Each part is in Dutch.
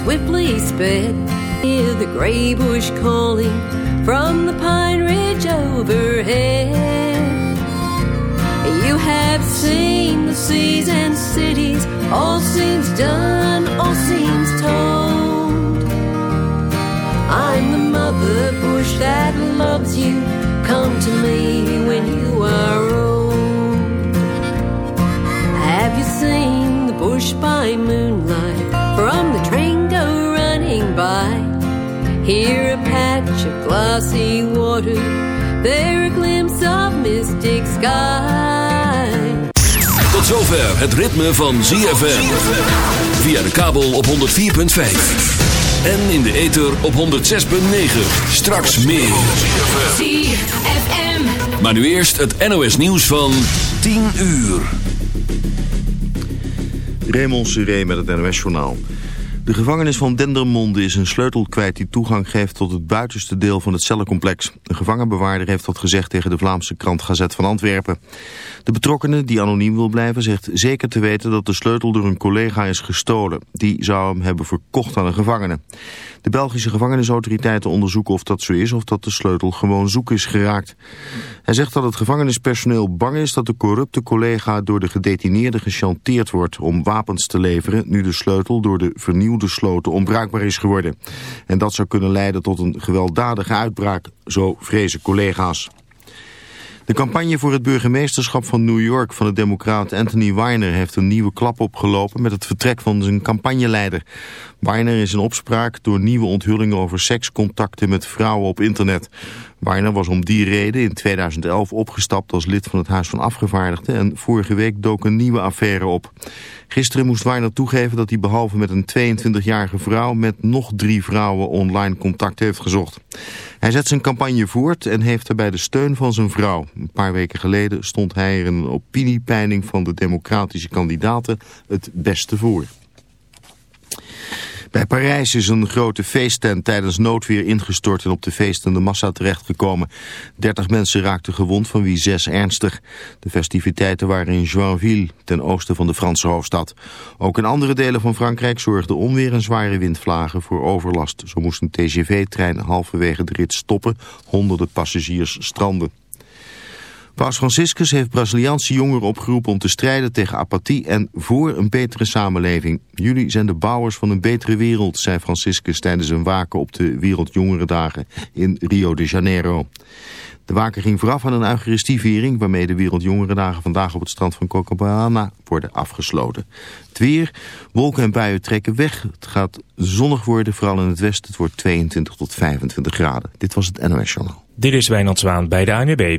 swiftly sped. Hear the gray bush calling from the pine ridge overhead. You have seen the seas and cities, all seems done, all seems told. I'm the mother bush that loves you. Come to me when you are old. Have you seen the bush by moonlight from the Here a patch of glassy water, there a glimpse of mystic sky. Tot zover het ritme van ZFM. Via de kabel op 104.5. En in de ether op 106.9. Straks meer. ZFM. Maar nu eerst het NOS nieuws van 10 uur. Raymond Seré met het NOS-journaal. De gevangenis van Dendermonde is een sleutel kwijt die toegang geeft tot het buitenste deel van het cellencomplex. Een gevangenbewaarder heeft dat gezegd tegen de Vlaamse krant Gazet van Antwerpen. De betrokkenen, die anoniem wil blijven, zegt zeker te weten dat de sleutel door een collega is gestolen. Die zou hem hebben verkocht aan een gevangene. De Belgische gevangenisautoriteiten onderzoeken of dat zo is of dat de sleutel gewoon zoek is geraakt. Hij zegt dat het gevangenispersoneel bang is dat de corrupte collega door de gedetineerden gechanteerd wordt om wapens te leveren nu de sleutel door de vernieuwde sloten onbruikbaar is geworden. En dat zou kunnen leiden tot een gewelddadige uitbraak, zo vrezen collega's. De campagne voor het burgemeesterschap van New York van de democraat Anthony Weiner heeft een nieuwe klap opgelopen met het vertrek van zijn campagneleider. Weiner is in opspraak door nieuwe onthullingen over sekscontacten met vrouwen op internet. Weiner was om die reden in 2011 opgestapt als lid van het Huis van Afgevaardigden en vorige week dook een nieuwe affaire op. Gisteren moest Weiner toegeven dat hij behalve met een 22-jarige vrouw met nog drie vrouwen online contact heeft gezocht. Hij zet zijn campagne voort en heeft daarbij de steun van zijn vrouw. Een paar weken geleden stond hij er in een opiniepeiling van de democratische kandidaten het beste voor. Bij Parijs is een grote feesttent tijdens noodweer ingestort en op de feestende massa terechtgekomen. 30 mensen raakten gewond, van wie zes ernstig. De festiviteiten waren in Joinville, ten oosten van de Franse hoofdstad. Ook in andere delen van Frankrijk zorgde onweer en zware windvlagen voor overlast. Zo moest een TGV-trein halverwege de rit stoppen, honderden passagiers stranden. Paus Franciscus heeft Braziliaanse jongeren opgeroepen om te strijden tegen apathie en voor een betere samenleving. Jullie zijn de bouwers van een betere wereld, zei Franciscus tijdens een waken op de Wereldjongerendagen in Rio de Janeiro. De waken ging vooraf aan een eucharistieviering waarmee de Wereldjongerendagen vandaag op het strand van Copacabana worden afgesloten. Het weer, wolken en buien trekken weg. Het gaat zonnig worden, vooral in het westen. Het wordt 22 tot 25 graden. Dit was het NOS Journaal. Dit is Wijnand Zwaan bij de ANWB.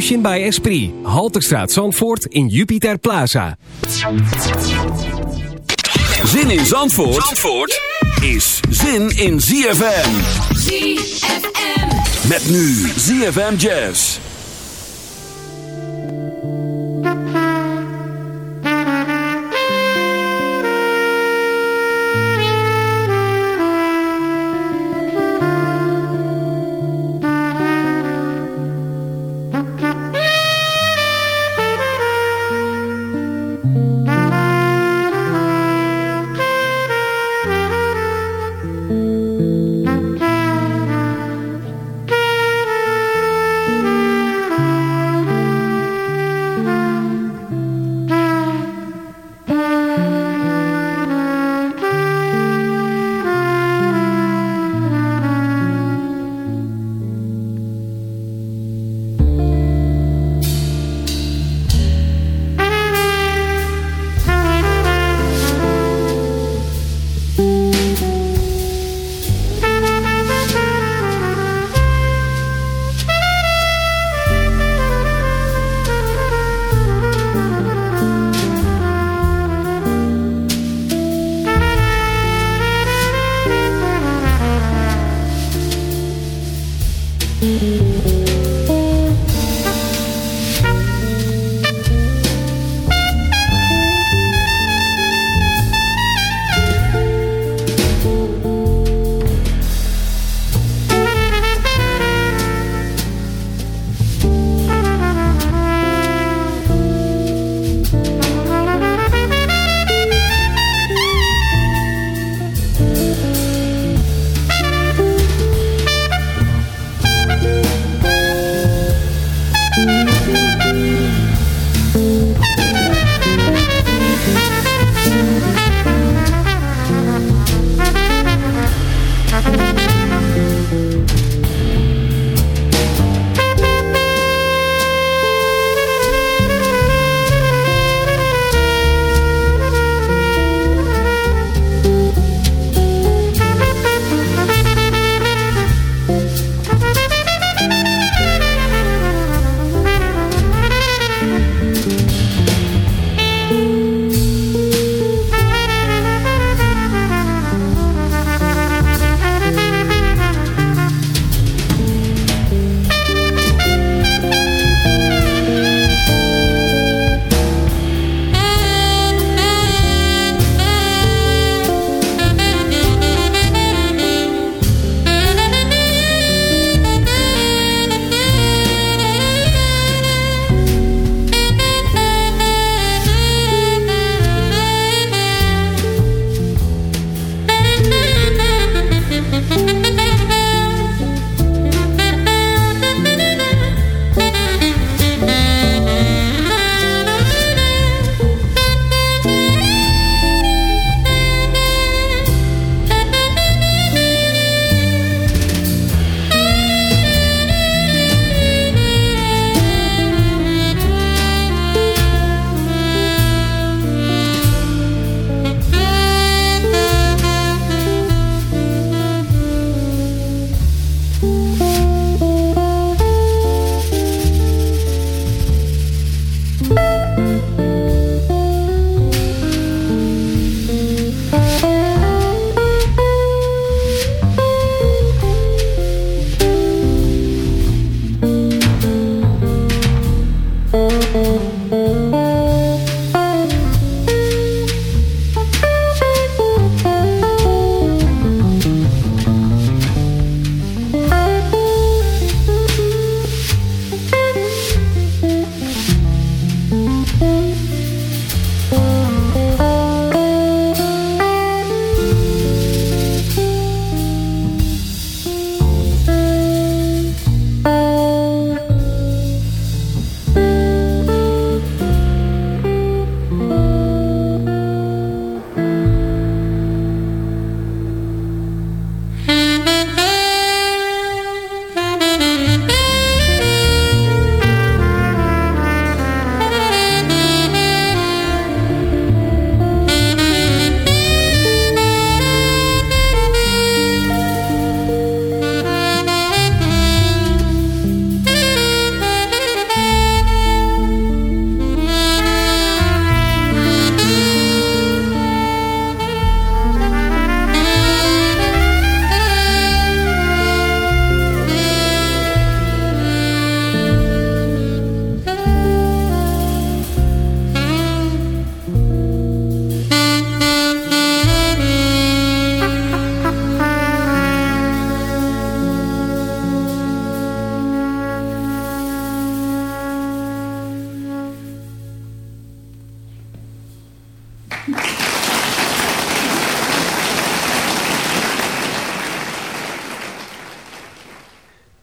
Motion bij Esprit. Halterstraat Zandvoort in Jupiter Plaza. Zin in Zandvoort, is zin in ZFM. ZFM. Met nu ZFM Jazz.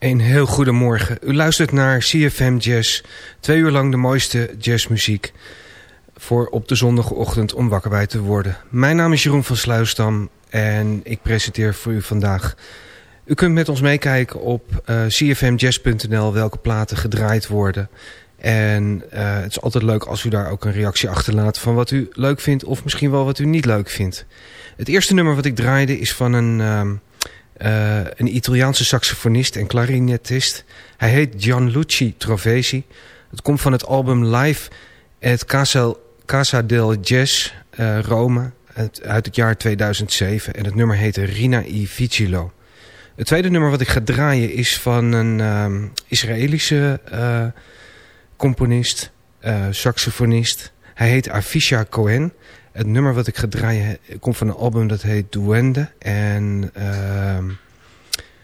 Een heel goedemorgen. U luistert naar CFM Jazz. Twee uur lang de mooiste jazzmuziek. Voor op de zondagochtend om wakker bij te worden. Mijn naam is Jeroen van Sluisdam en ik presenteer voor u vandaag. U kunt met ons meekijken op uh, cfmjazz.nl welke platen gedraaid worden. En uh, het is altijd leuk als u daar ook een reactie achterlaat van wat u leuk vindt of misschien wel wat u niet leuk vindt. Het eerste nummer wat ik draaide is van een... Uh, uh, een Italiaanse saxofonist en clarinetist. Hij heet Gianluigi Trovesi. Het komt van het album Live at Casa, del Jazz uh, Rome uit het jaar 2007. En het nummer heet Rina i Vigilo. Het tweede nummer wat ik ga draaien is van een uh, Israëlische uh, componist, saxofonist. Hij heet Avisha Cohen. Het nummer wat ik ga draaien komt van een album dat heet Duende. En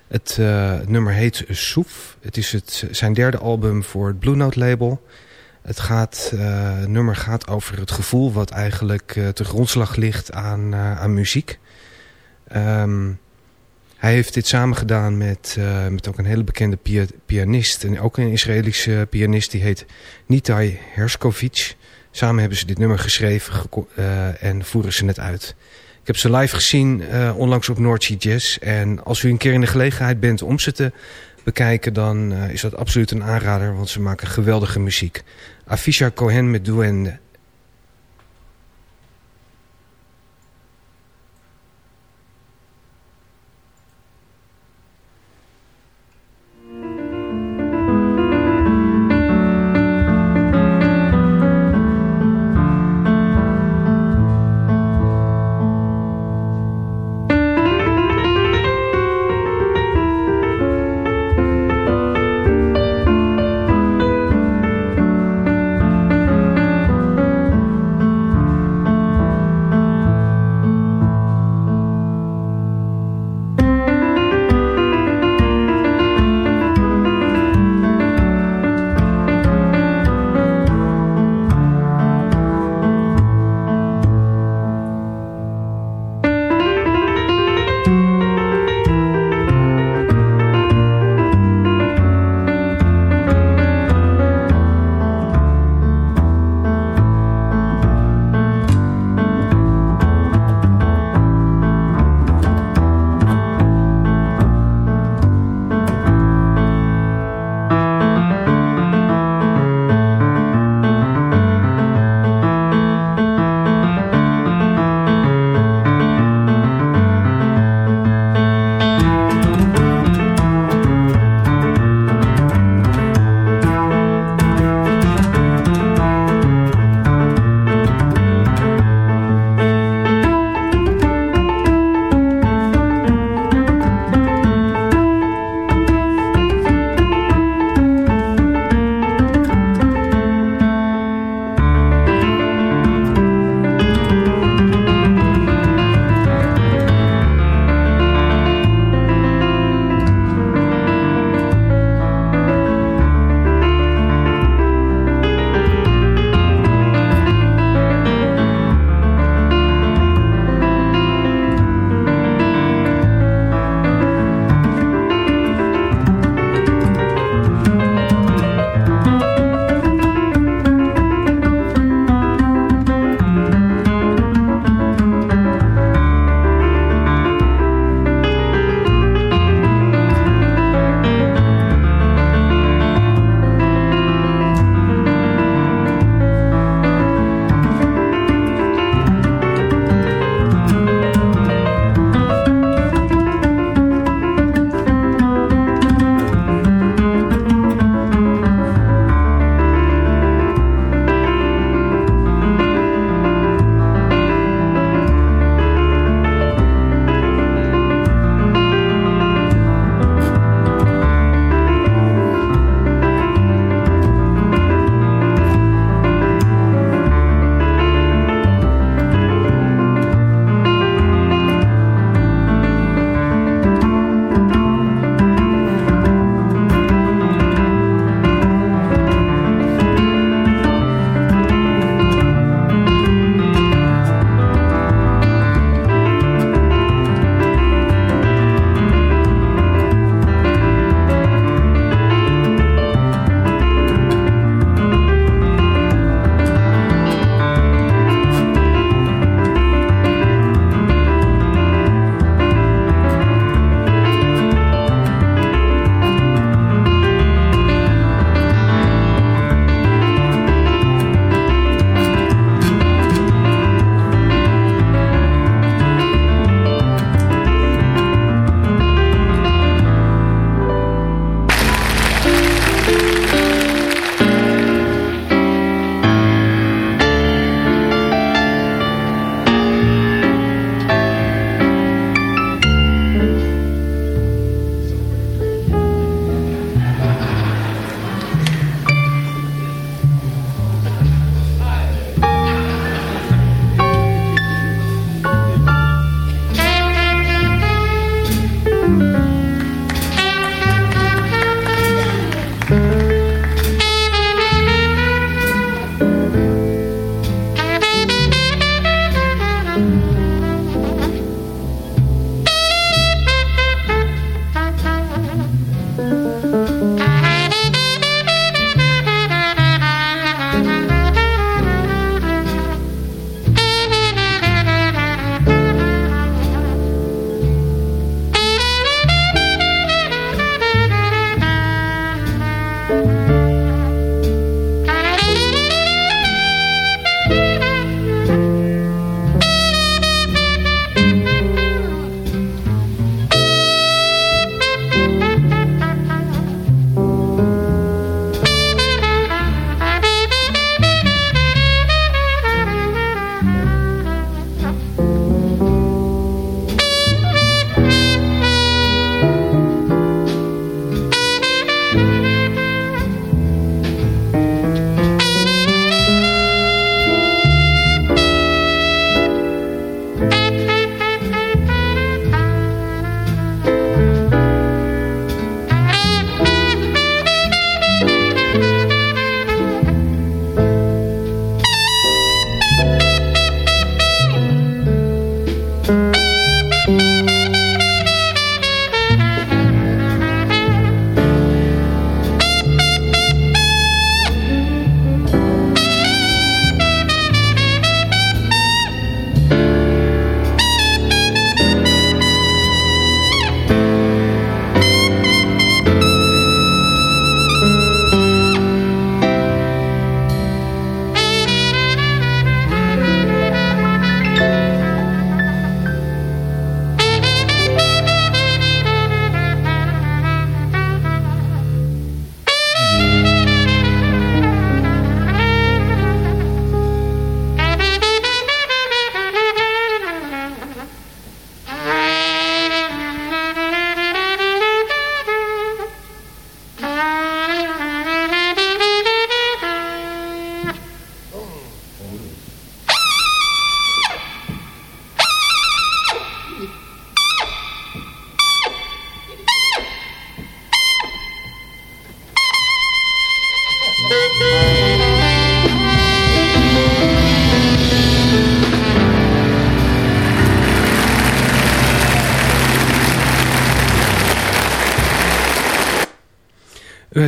het, uh, het, nummer heet Soef. Het is het, zijn derde album voor het Blue Note label. Het, gaat, het nummer gaat over het gevoel wat eigenlijk te grondslag ligt aan, aan muziek. Um, hij heeft dit samen gedaan met, met ook een hele bekende pia pianist. En ook een Israëlische pianist die heet Nitai Herskovic. Samen hebben ze dit nummer geschreven uh, en voeren ze het uit. Ik heb ze live gezien uh, onlangs op Noordzee Jazz. En als u een keer in de gelegenheid bent om ze te bekijken... dan uh, is dat absoluut een aanrader, want ze maken geweldige muziek. Afisha Cohen met Duende.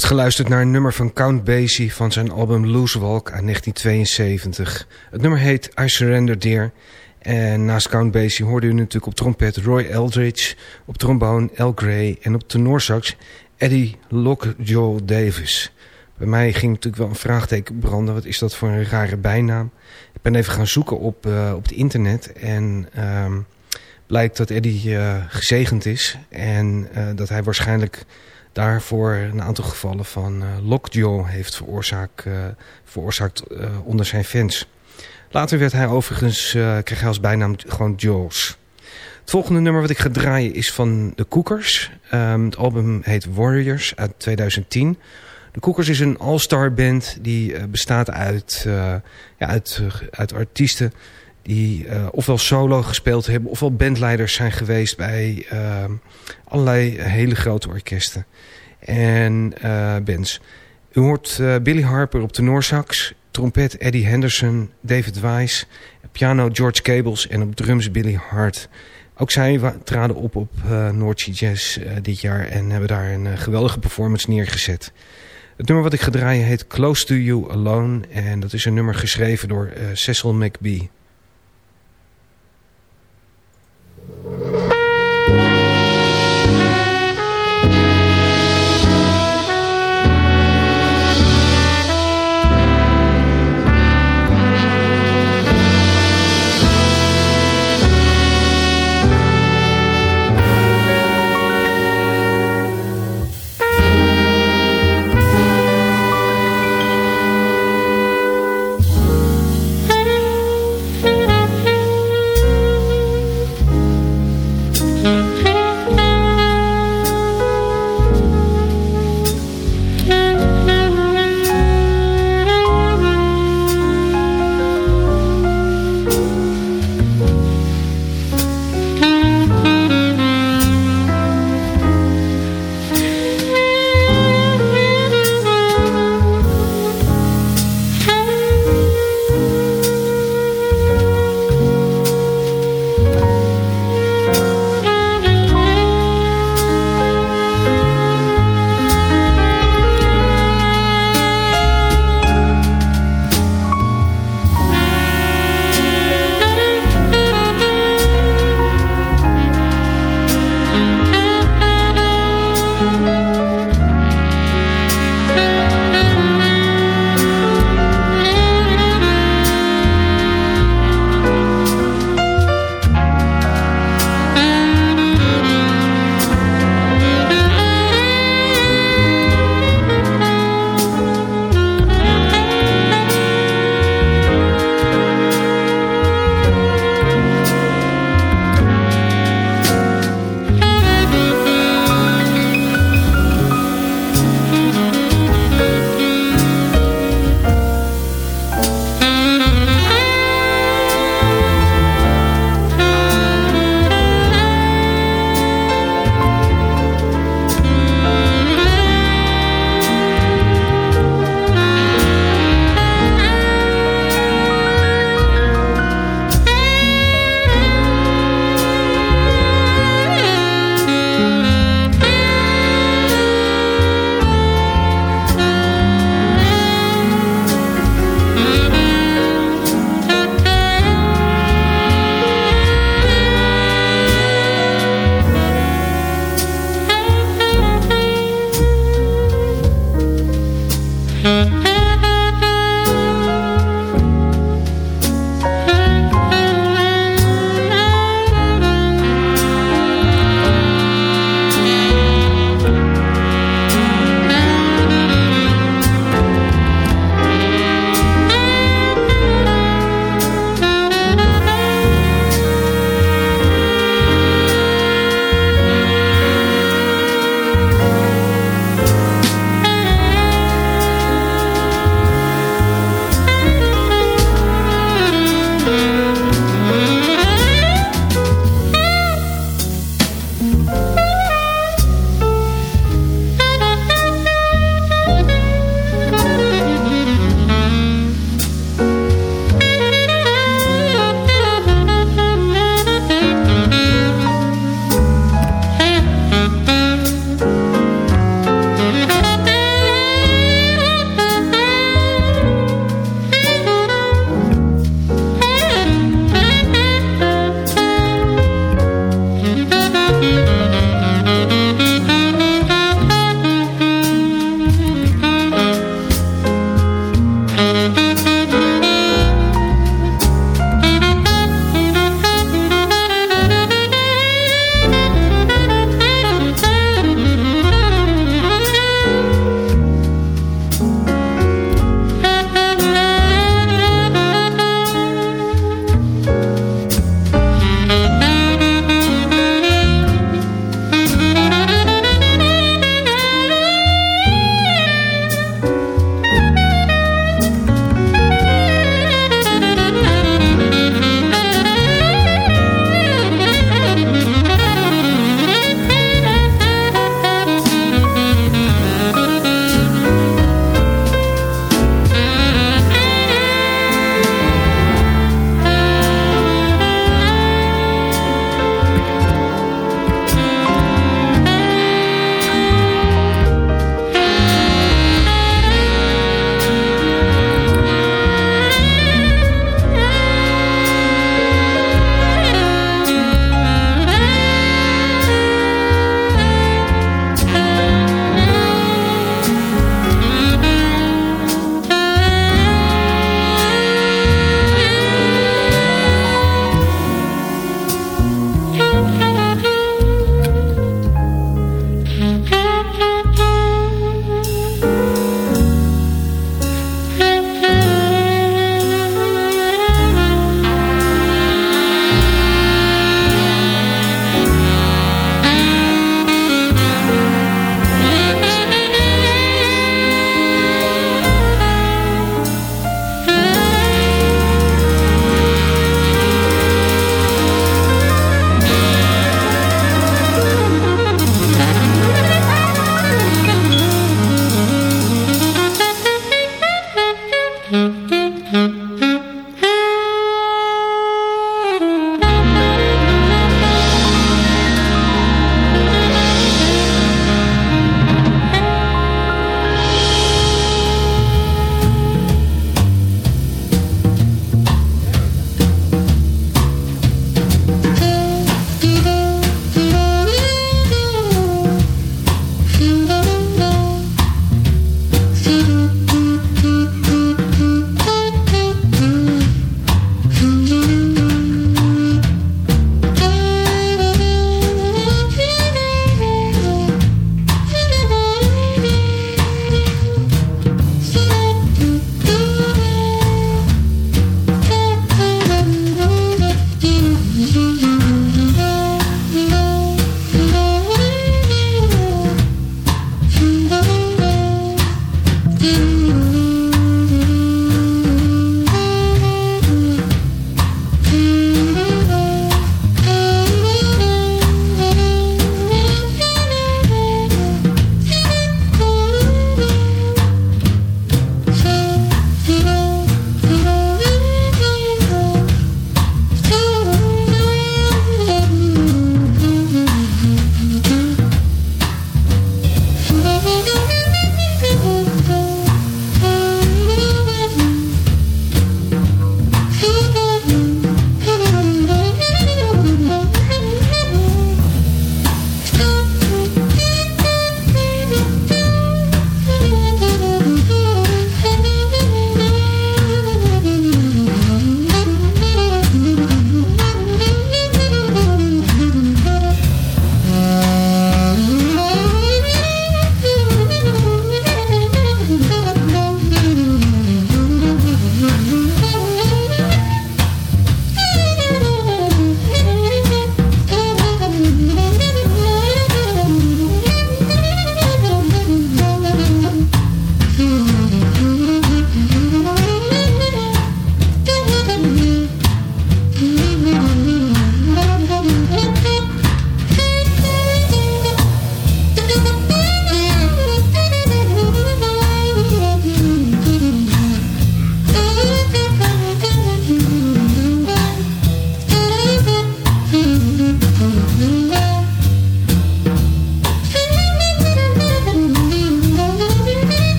Heeft geluisterd naar een nummer van Count Basie van zijn album Loose Walk uit 1972. Het nummer heet I Surrender Dear. En naast Count Basie hoorde u natuurlijk op trompet Roy Eldridge, op trombone Al Gray en op tenorsax Eddie Lockjaw Davis. Bij mij ging natuurlijk wel een vraagteken branden. Wat is dat voor een rare bijnaam? Ik ben even gaan zoeken op, uh, op het internet en um, blijkt dat Eddie uh, gezegend is. En uh, dat hij waarschijnlijk daarvoor een aantal gevallen van uh, lockjaw heeft veroorzaakt, uh, veroorzaakt uh, onder zijn fans. Later werd hij overigens, kreeg hij als bijnaam gewoon Jaws. Het volgende nummer wat ik ga draaien is van de Cookers. Um, het album heet Warriors uit 2010. De Cookers is een all-star band die bestaat uit, ja, uit, uit artiesten die uh, ofwel solo gespeeld hebben... ofwel bandleiders zijn geweest bij uh, allerlei hele grote orkesten en uh, bands. U hoort uh, Billy Harper op tenorsax, trompet Eddie Henderson, David Weiss... piano George Cables en op drums Billy Hart. Ook zij traden op op uh, Jazz dit jaar... en hebben daar een geweldige performance neergezet. Het nummer wat ik ga draaien heet Close to You Alone... en dat is een nummer geschreven door Cecil McBee. Thank you.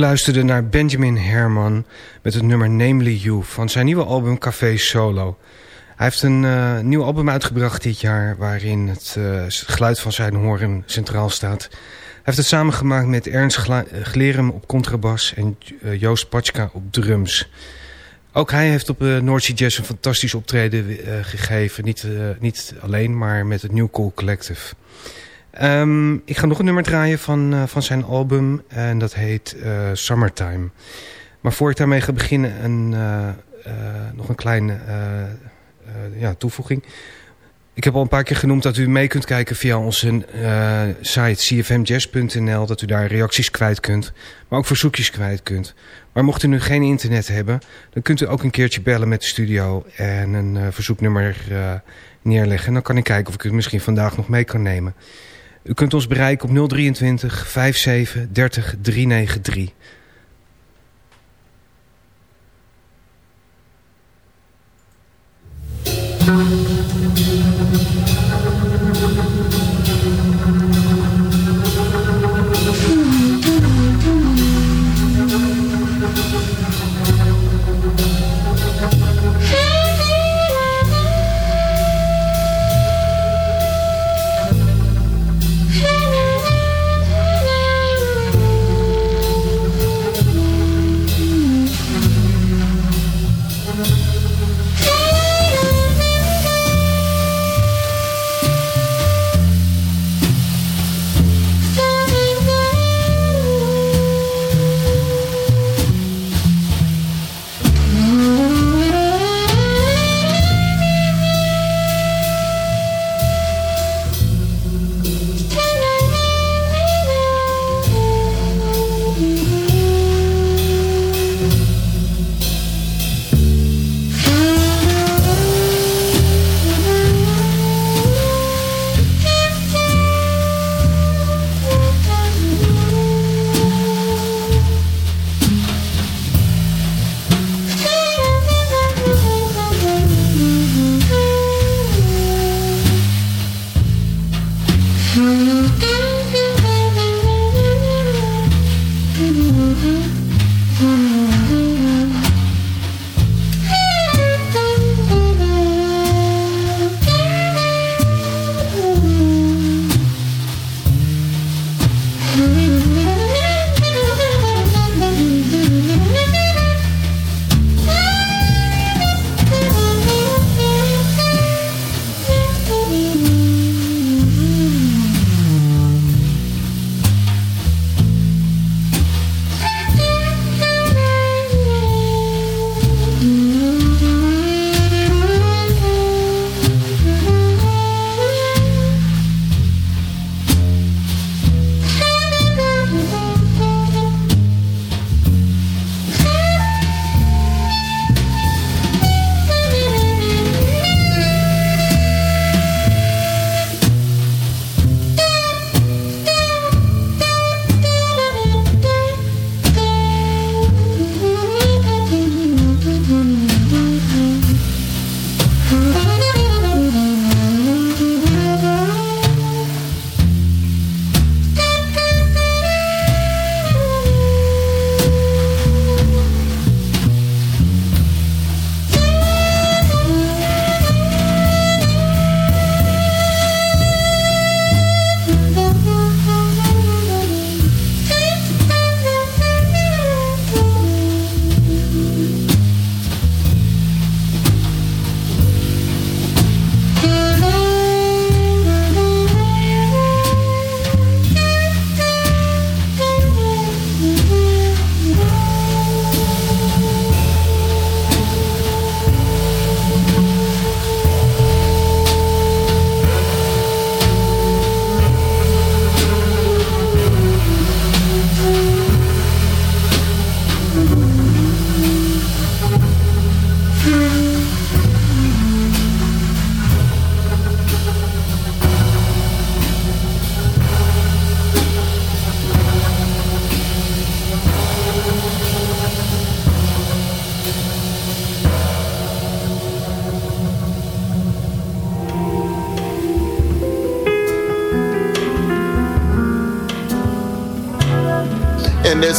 Luisterde naar Benjamin Herman met het nummer Namely You van zijn nieuwe album Café Solo. Hij heeft een uh, nieuw album uitgebracht dit jaar waarin het, het geluid van zijn horen centraal staat. Hij heeft het samengemaakt met Ernst Glerum op contrabas en uh, Joost Patschka op drums. Ook hij heeft op uh, North Jazz een fantastisch optreden gegeven. Niet, niet alleen, maar met het New Cool Collective. Um, ik ga nog een nummer draaien van, uh, van zijn album. En dat heet uh, Summertime. Maar voor ik daarmee ga beginnen... Een, uh, nog een kleine ja, toevoeging. Ik heb al een paar keer genoemd dat u mee kunt kijken via onze site cfmjazz.nl. Dat u daar reacties kwijt kunt. Maar ook verzoekjes kwijt kunt. Maar mocht u nu geen internet hebben... dan kunt u ook een keertje bellen met de studio... en een verzoeknummer neerleggen. En dan kan ik kijken of ik het misschien vandaag nog mee kan nemen. U kunt ons bereiken op 023 57 30 393.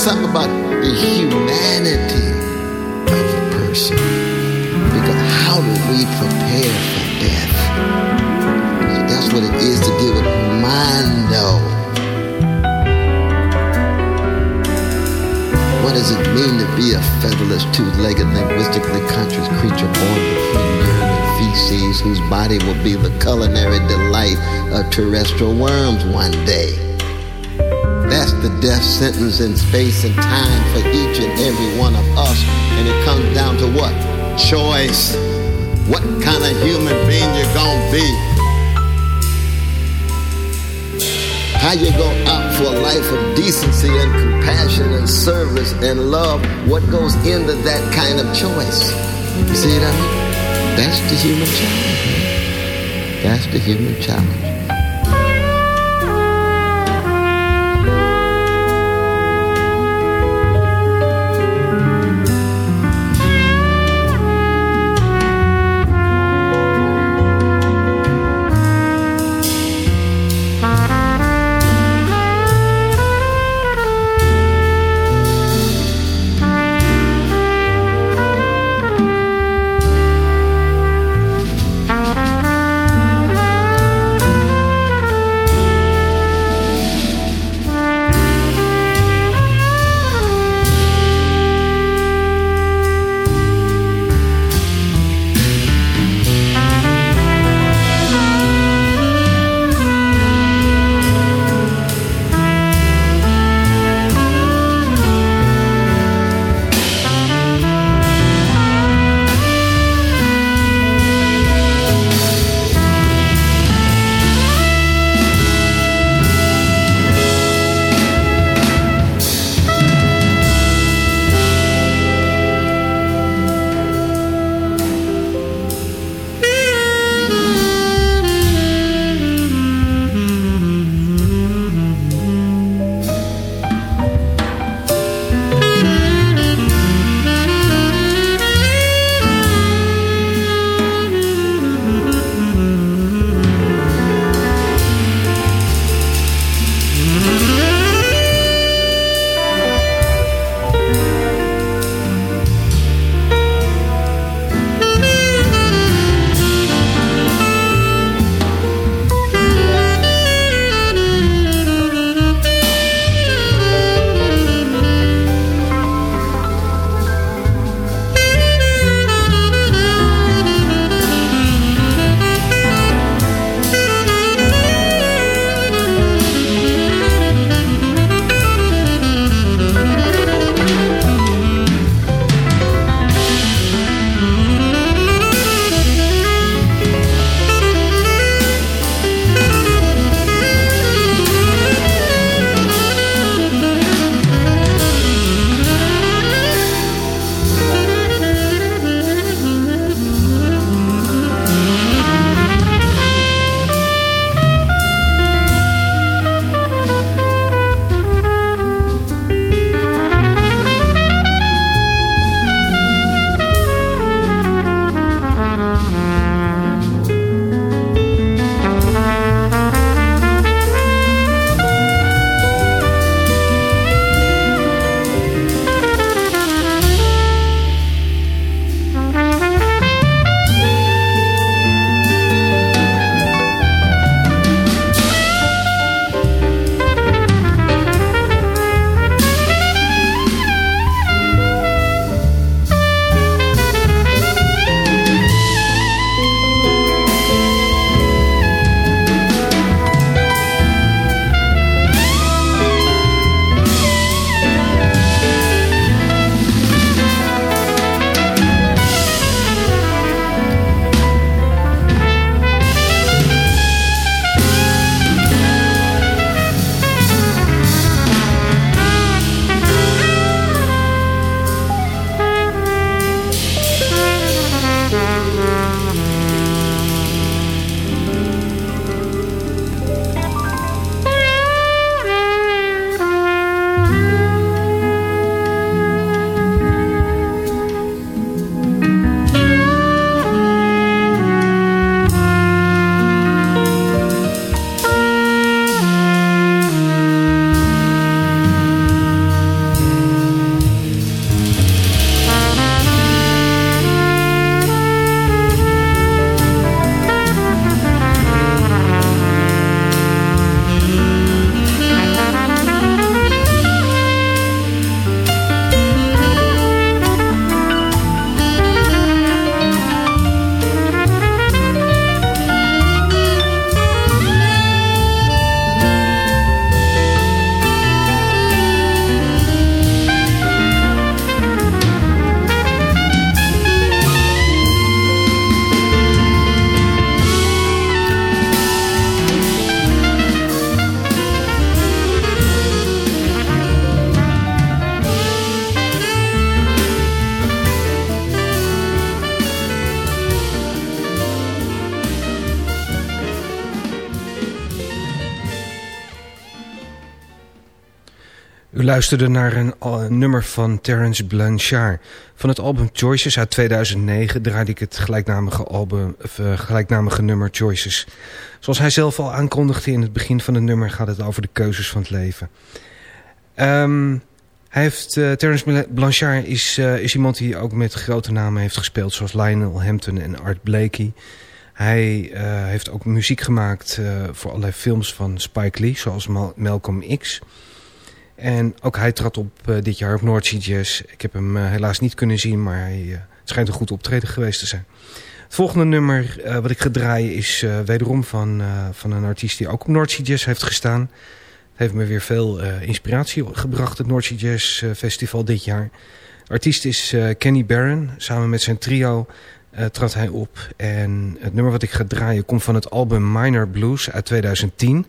Something about the humanity of a person. Because how do we prepare for death? That's what it is to deal with Mondo. What does it mean to be a featherless, two-legged, linguistically conscious creature born between urine and feces, whose body will be the culinary delight of terrestrial worms one day? The death sentence in space and time for each and every one of us. And it comes down to what? Choice. What kind of human being you're gonna be? How you go out for a life of decency and compassion and service and love? What goes into that kind of choice? You see what I mean? That's the human challenge. That's the human challenge. Luisterde naar een, nummer van Terence Blanchard. Van het album Choices uit 2009 draaide ik het gelijknamige, album, of, uh, gelijknamige nummer Choices. Zoals hij zelf al aankondigde in het begin van het nummer gaat het over de keuzes van het leven. Um, hij heeft, uh, Terence Blanchard is, uh, is iemand die ook met grote namen heeft gespeeld... zoals Lionel Hampton en Art Blakey. Hij heeft ook muziek gemaakt voor allerlei films van Spike Lee... zoals Mal Malcolm X... En ook hij trad op uh, dit jaar op North Jazz. Ik heb hem uh, helaas niet kunnen zien, maar hij het schijnt een goed optreden geweest te zijn. Het volgende nummer wat ik ga draaien is wederom van, van een artiest die ook op North Jazz heeft gestaan. Het heeft me weer veel inspiratie gebracht, het North Sea Jazz Festival dit jaar. Artiest is Kenny Barron. Samen met zijn trio trad hij op. En het nummer wat ik ga draaien komt van het album Minor Blues uit 2010...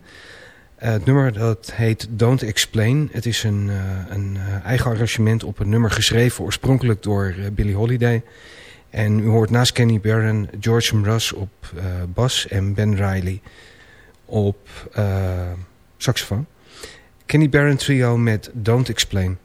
Uh, het nummer dat heet Don't Explain. Het is een, uh, een uh, eigen arrangement op een nummer geschreven... oorspronkelijk door Billie Holiday. En u hoort naast Kenny Barron George Mraz op bas... en Ben Riley op saxofoon. Kenny Barron trio met Don't Explain.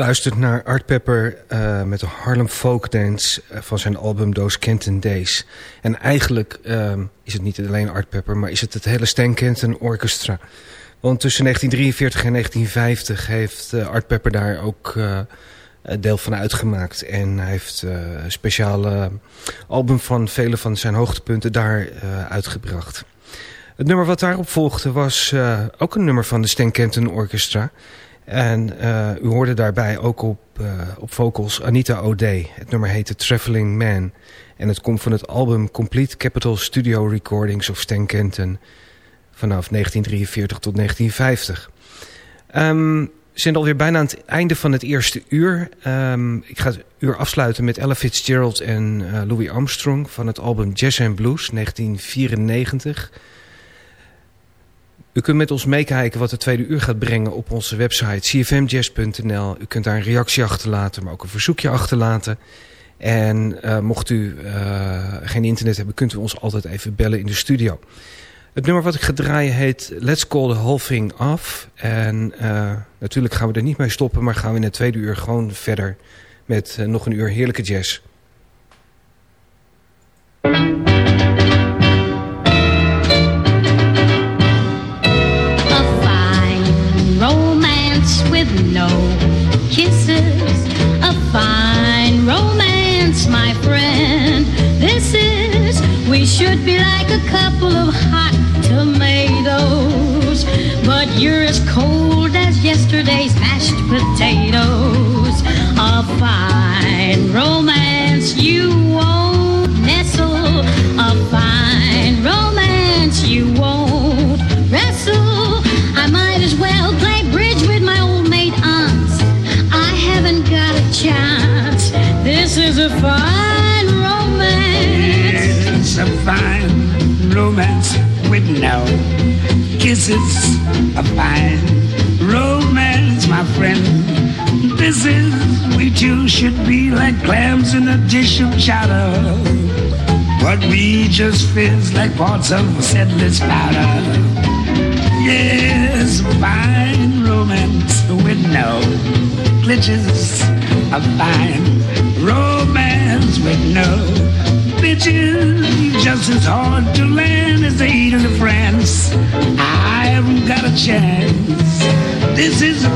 Geluisterd naar Art Pepper eh, met de Harlem Folk Dance eh, van zijn album Those Kenton Days. En eigenlijk ehm, is het niet alleen Art Pepper, maar is het het hele Stan Kenton Orchestra. Want tussen 1943 en 1950 heeft eh, Art Pepper daar ook deel van uitgemaakt. En hij heeft een speciale album van vele van zijn hoogtepunten daar uitgebracht. Het nummer wat daarop volgde was ook een nummer van de Stan Kenton Orchestra. En eh, u hoorde daarbij ook op, eh, op vocals Anita O'Day. Het nummer heette Traveling Man. En het komt van het album Complete Capital Studio Recordings of Stan Kenton. Vanaf 1943 tot 1950. Ehm, we zijn alweer bijna aan het einde van het eerste uur. Ehm, ik ga het uur afsluiten met Ella Fitzgerald en eh, Louis Armstrong... van het album Jazz and Blues 1994... U kunt met ons meekijken wat het tweede uur gaat brengen op onze website cfmjazz.nl. U kunt daar een reactie achterlaten, maar ook een verzoekje achterlaten. En uh, mocht u uh, geen internet hebben, kunt u ons altijd even bellen in de studio. Het nummer wat ik ga draaien heet Let's Call the Whole Thing Off. En uh, natuurlijk gaan we er niet mee stoppen, maar gaan we in het tweede uur gewoon verder met nog een uur heerlijke jazz. A fine romance, you won't nestle. A fine romance, you won't wrestle. I might as well play bridge with my old maid aunts. I haven't got a chance. This is a fine romance. It's a fine romance with no kisses. A fine romance, my friend. This is, we two should be like clams in a dish of chowder. But we just fizz like parts of settler's powder. Yes, fine romance with no glitches. A fine romance with no bitches. just as hard to land as Aden to France. I haven't got a chance. This is